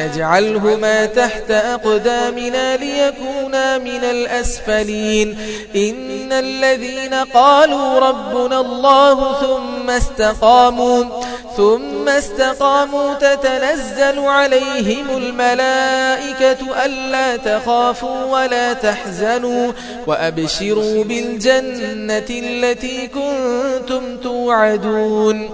نجعلهما تحت أقدامنا ليكونا من الأسفلين. إن الذين قالوا ربنا الله ثم استقاموا ثم استقاموا تتنزل عليهم الملائكة ألا تخافوا ولا تحزنوا. وأبشروا بالجنة التي كنتم توعدون.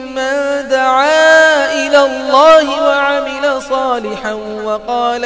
دعا إلى الله وعمل صالحا وقال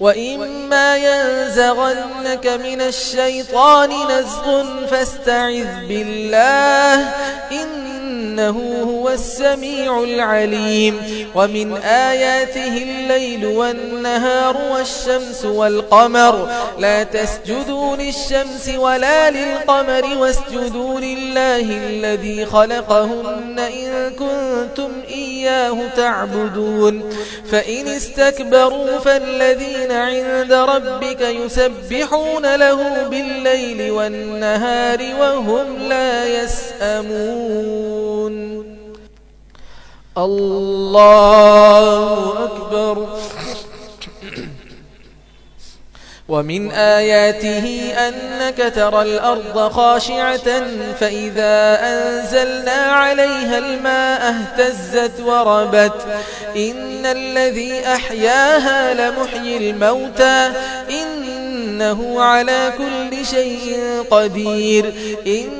وإما ينزغنك من الشيطان نزغ فاستعذ بالله إنه هو السميع العليم. ومن آياته الليل والنهار والشمس والقمر. لا تسجدوا للشمس ولا للقمر واسجدوا لله الذي خلقهن إن كنتم إياه تعبدون. فإن استكبروا فالذين عند ربك يسبحون له بالليل والنهار وهم لا يسأمون. الله أكبر. ومن آياته أنك ترى الأرض خاشعة فإذا أنزلنا عليها الماء اهتزت وربت. إن الذي أحياها لمحيي الموتى إنه على كل شيء قدير. إن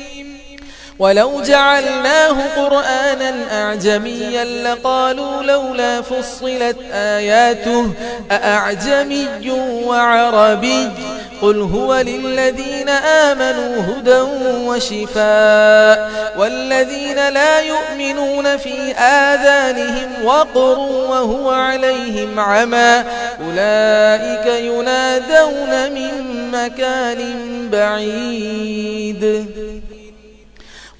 ولو جعلناه قرآنا أعجميا لقالوا لولا فصلت آياته أأعجمي وعربي قل هو للذين آمنوا هدى وشفاء والذين لا يؤمنون في آذانهم وقر وهو عليهم عمى أولئك ينادون من مكان بعيد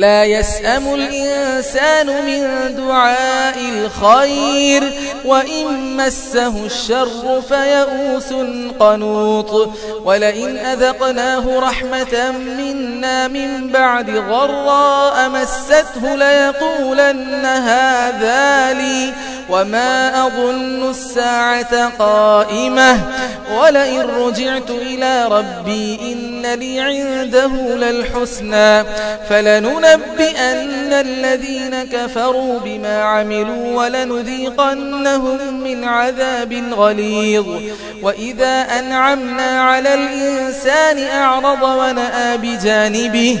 لا يسأم الإنسان من دعاء الخير وإن مسه الشر فيئوس قنوط. ولئن أذقناه رحمة منا من بعد ضراء مسته ليقولن هذا لي. وما أظن الساعة قائمة ولئن رجعت إلى ربي إن لي عنده للحسنى فلننبئن الذين كفروا بما عملوا ولنذيقنهم من عذاب غليظ وإذا أنعمنا على الإنسان أعرض ونأى بجانبه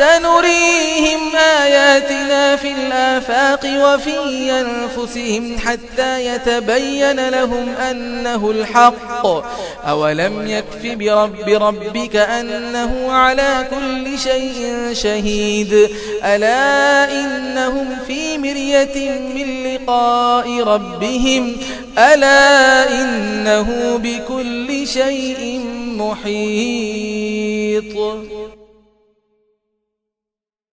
سنريهم آياتنا في الآفاق وفي أنفسهم حتى يتبين لهم أنه الحق. أولم يكف برب ربك أنه على كل شيء شهيد. ألا إنهم في مرية من لقاء ربهم. ألا إنه بكل شيء محيط.